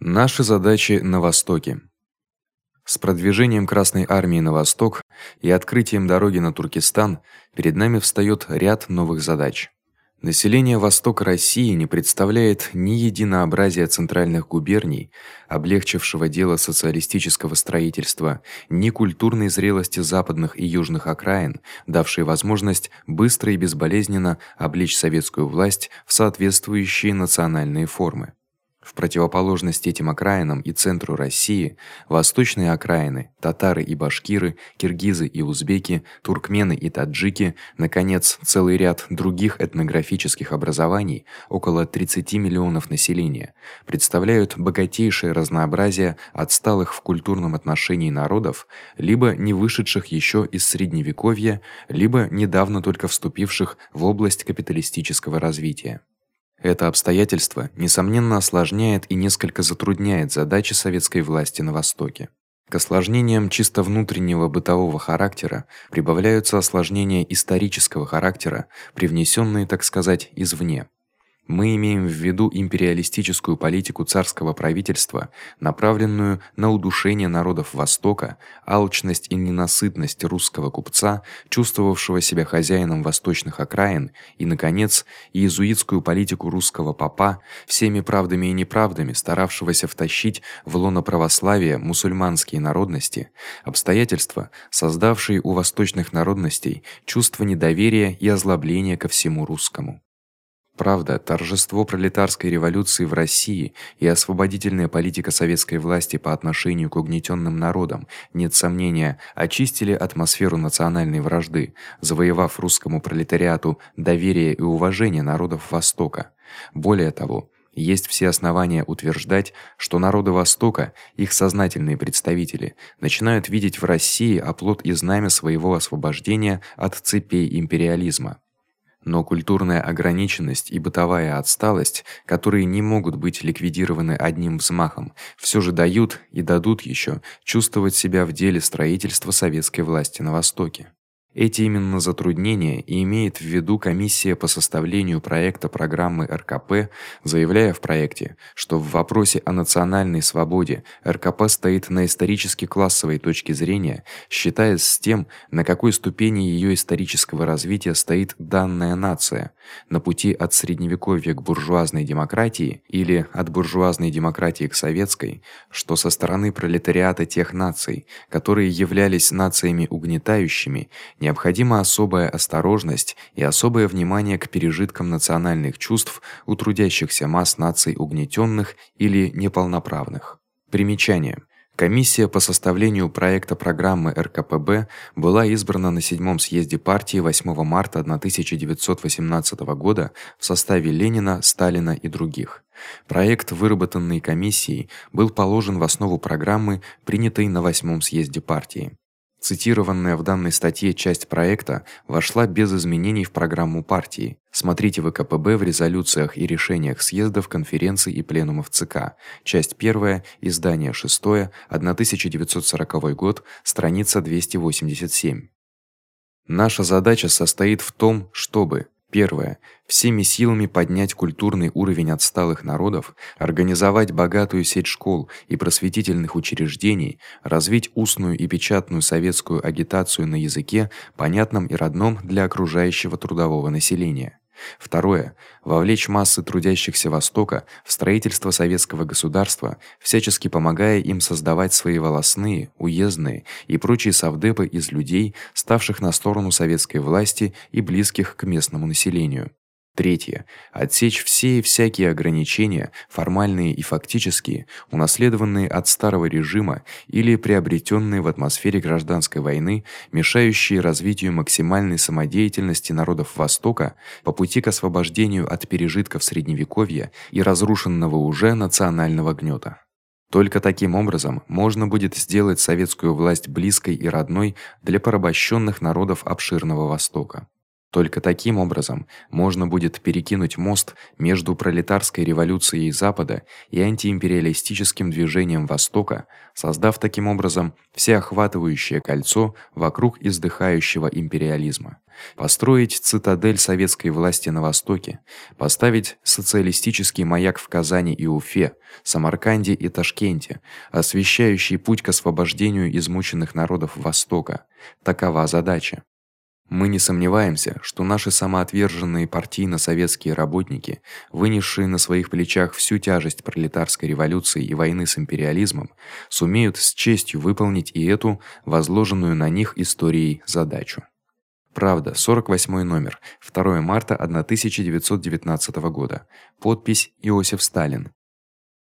Наши задачи на востоке. С продвижением Красной армии на восток и открытием дороги на Туркестан перед нами встаёт ряд новых задач. Население востока России не представляет ни единообразия центральных губерний, облегчившего дело социалистического строительства, ни культурной зрелости западных и южных окраин, давшей возможность быстро и безболезненно облечь советскую власть в соответствующие национальные формы. В противоположность этим окраинам и центру России, восточные окраины, татары и башкиры, киргизы и узбеки, туркмены и таджики, наконец, целый ряд других этнографических образований, около 30 миллионов населения, представляют богатейшее разнообразие отсталых в культурном отношении народов, либо не вышедших ещё из средневековья, либо недавно только вступивших в область капиталистического развития. Это обстоятельство несомненно осложняет и несколько затрудняет задачи советской власти на востоке. К осложнениям чисто внутреннего бытового характера прибавляются осложнения исторического характера, привнесённые, так сказать, извне. Мы имеем в виду империалистическую политику царского правительства, направленную на удушение народов Востока, алчность и ненасытность русского купца, чувствовавшего себя хозяином восточных окраин, и наконец, иезуитскую политику русского папа, всеми правдами и неправдами старавшегося втащить в лоно православия мусульманские народности, обстоятельства, создавшие у восточных народностей чувство недоверия и озлобления ко всему русскому. Правда, торжество пролетарской революции в России и освободительная политика советской власти по отношению к угнетённым народам, нет сомнения, очистили атмосферу национальной вражды, завоевав русскому пролетариату доверие и уважение народов Востока. Более того, есть все основания утверждать, что народы Востока, их сознательные представители, начинают видеть в России оплот и знамя своего освобождения от цепей империализма. Но культурная ограниченность и бытовая отсталость, которые не могут быть ликвидированы одним взмахом, всё же дают и дадут ещё чувствовать себя в деле строительства советской власти на востоке. Эти именно затруднения и имеет в виду комиссия по составлению проекта программы РКП, заявляя в проекте, что в вопросе о национальной свободе РКП стоит на исторически-классовой точке зрения, считаясь с тем, на какой ступени её исторического развития стоит данная нация, на пути от средневековья к буржуазной демократии или от буржуазной демократии к советской, что со стороны пролетариата тех наций, которые являлись нациями угнетающими, необходима особая осторожность и особое внимание к пережиткам национальных чувств у трудящихся масс наций угнетённых или неполноправных. Примечание: Комиссия по составлению проекта программы РКПБ была избрана на седьмом съезде партии 8 марта 1918 года в составе Ленина, Сталина и других. Проект, выработанный комиссией, был положен в основу программы, принятой на восьмом съезде партии. Цитированная в данной статье часть проекта вошла без изменений в программу партии. Смотрите ВКПБ в резолюциях и решениях съездов, конференций и пленумов ЦК. Часть 1, издание 6, 1940 год, страница 287. Наша задача состоит в том, чтобы Первое всеми силами поднять культурный уровень отсталых народов, организовать богатую сеть школ и просветительных учреждений, развить устную и печатную советскую агитацию на языке, понятном и родном для окружающего трудового населения. Второе вовлечь массы трудящихся Востока в строительство советского государства, всячески помогая им создавать свои волостные, уездные и прочие совдепы из людей, ставших на сторону советской власти и близких к местному населению. Третье отсечь все и всякие ограничения, формальные и фактические, унаследованные от старого режима или приобретённые в атмосфере гражданской войны, мешающие развитию максимальной самодеятельности народов Востока по пути к освобождению от пережитков средневековья и разрушенного уже национального гнёта. Только таким образом можно будет сделать советскую власть близкой и родной для порабощённых народов обширного Востока. Только таким образом можно будет перекинуть мост между пролетарской революцией Запада и антиимпериалистическим движением Востока, создав таким образом всеохватывающее кольцо вокруг издыхающего империализма. Построить цитадель советской власти на востоке, поставить социалистический маяк в Казани и Уфе, Самарканде и Ташкенте, освещающий путь к освобождению измученных народов Востока. Такова задача. Мы не сомневаемся, что наши самоотверженные партийно-советские работники, вынесшие на своих плечах всю тяжесть пролетарской революции и войны с империализмом, сумеют с честью выполнить и эту возложенную на них историей задачу. Правда, 48 номер. 2 марта 1919 года. Подпись Иосиф Сталин.